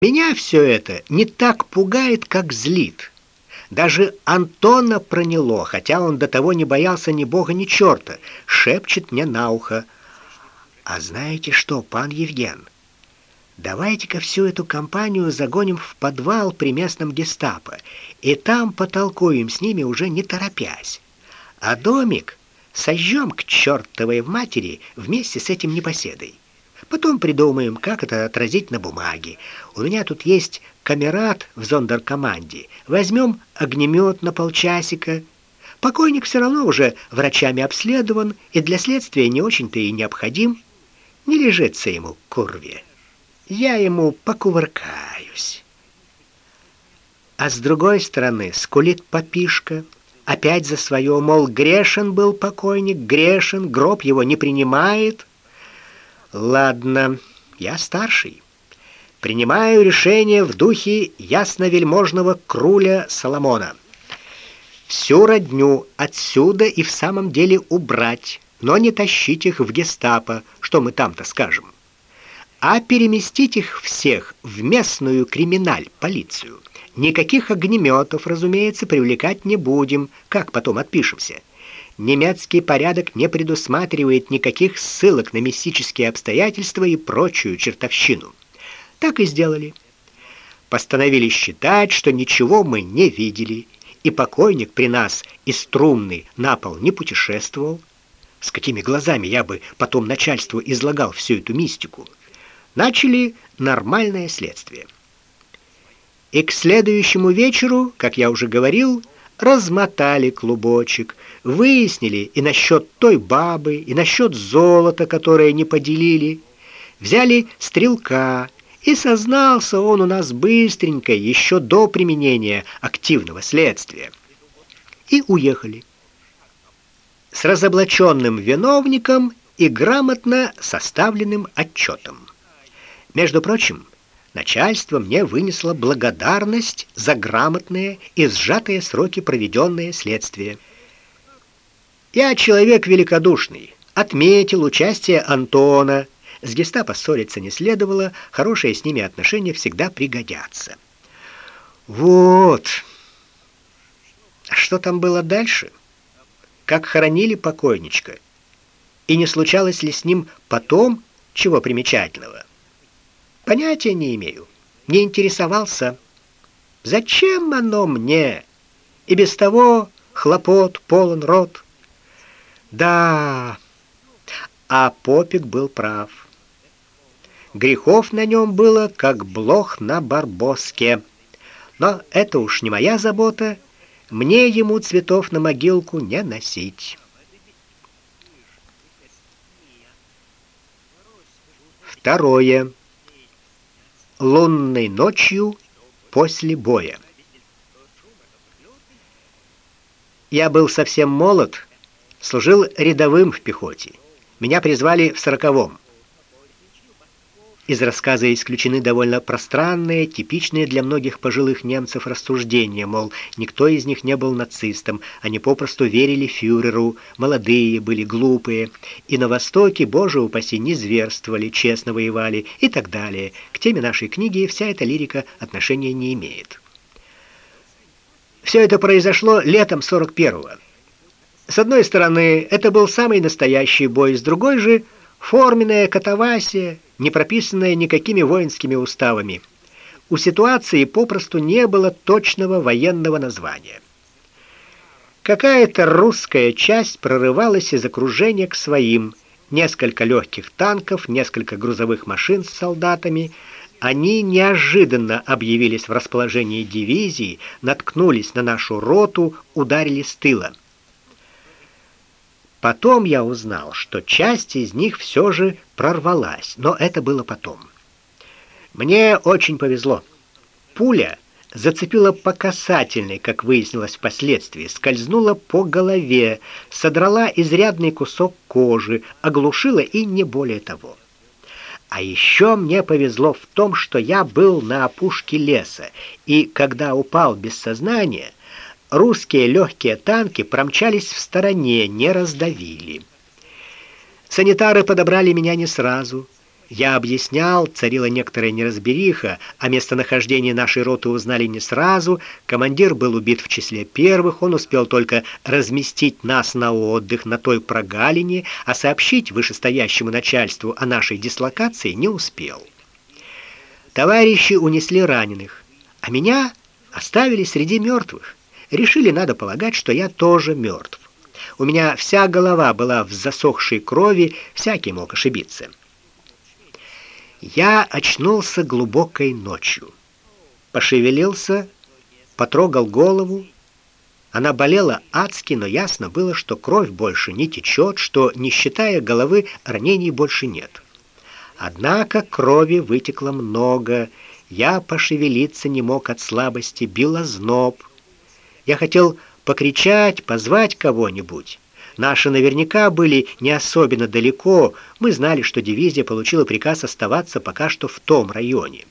Меня все это не так пугает, как злит. Даже Антона проняло, хотя он до того не боялся ни бога, ни черта, шепчет мне на ухо: "А знаете что, пан Евген, давайте-ка всю эту компанию загоним в подвал при местном гестапо, и там потолкуем с ними уже не торопясь. А домик сожжем к чертовой матери вместе с этим непоседой". Потом придумаем, как это отразить на бумаге. У меня тут есть камерат в зондеркоманде. Возьмем огнемет на полчасика. Покойник все равно уже врачами обследован и для следствия не очень-то и необходим. Не лежится ему курве. Я ему покувыркаюсь. А с другой стороны скулит попишка, опять за свое, мол, грешен был покойник, грешен, гроб его не принимает. Ладно, я старший. Принимаю решение в духе ясновельможного круля Соломона. Всю родню отсюда и в самом деле убрать, но не тащить их в гестапо, что мы там-то скажем, а переместить их всех в местную криминаль, полицию. Никаких огнеметов, разумеется, привлекать не будем, как потом отпишемся немецкий порядок не предусматривает никаких ссылок на мистические обстоятельства и прочую чертовщину. Так и сделали. Постановили считать, что ничего мы не видели, и покойник при нас из трумны на пол не путешествовал. С какими глазами я бы потом начальству излагал всю эту мистику? Начали нормальное следствие. И к следующему вечеру, как я уже говорил, размотали клубочек, выяснили и насчет той бабы, и насчет золота, которое не поделили. Взяли стрелка, и сознался он у нас быстренько, еще до применения активного следствия. И уехали. С разоблаченным виновником и грамотно составленным отчетом. Между прочим, начальство мне вынесло благодарность за грамотные и сжатые сроки проведенные следствие. Я человек великодушный, отметил участие Антона. С гестапо ссориться не следовало, хорошие с ними отношения всегда пригодятся. Вот. А что там было дальше? Как хоронили покойничка? И не случалось ли с ним потом чего примечательного? Понятия не имею. Не интересовался. Зачем оно мне? И без того хлопот полон рот. Да. А Попик был прав. Грехов на нем было как блох на барбоске. Но это уж не моя забота. Мне ему цветов на могилку не носить. Второе лунной ночью после боя. Я был совсем молод, служил рядовым в пехоте. Меня призвали в сороковом. Из рассказа исключены довольно пространные, типичные для многих пожилых немцев рассуждения, мол, никто из них не был нацистом, они попросту верили фюреру, молодые были глупые, и на востоке, боже упаси, не зверствовали, честно воевали и так далее. К теме нашей книги вся эта лирика отношения не имеет. Все это произошло летом 41-го. С одной стороны, это был самый настоящий бой, с другой же форменная катавасия, не прописанная никакими воинскими уставами. У ситуации попросту не было точного военного названия. Какая-то русская часть прорывалась из окружения к своим. Несколько легких танков, несколько грузовых машин с солдатами. Они неожиданно объявились в расположении дивизии, наткнулись на нашу роту, ударили с тыла. Потом я узнал, что часть из них все же прорвалась, но это было потом. Мне очень повезло. Пуля зацепила по касательной, как выяснилось впоследствии, скользнула по голове, содрала изрядный кусок кожи, оглушила и не более того. А еще мне повезло в том, что я был на опушке леса, и когда упал без сознания, русские легкие танки промчались в стороне, не раздавили. Санитары подобрали меня не сразу. Я объяснял, царила некоторая неразбериха, а местонахождение нашей роты узнали не сразу. Командир был убит в числе первых, он успел только разместить нас на отдых на той прогалине, а сообщить вышестоящему начальству о нашей дислокации не успел. Товарищи унесли раненых, а меня оставили среди мертвых. Решили, надо полагать, что я тоже мертв. У меня вся голова была в засохшей крови, всякий мог ошибиться. Я очнулся глубокой ночью. Пошевелился, потрогал голову. Она болела адски, но ясно было, что кровь больше не течет, что, не считая головы, ранений больше нет. Однако крови вытекло много. Я пошевелиться не мог от слабости, бил озноб. Я хотел покричать, позвать кого-нибудь. Наши наверняка были не особенно далеко. Мы знали, что дивизия получила приказ оставаться пока что в том районе.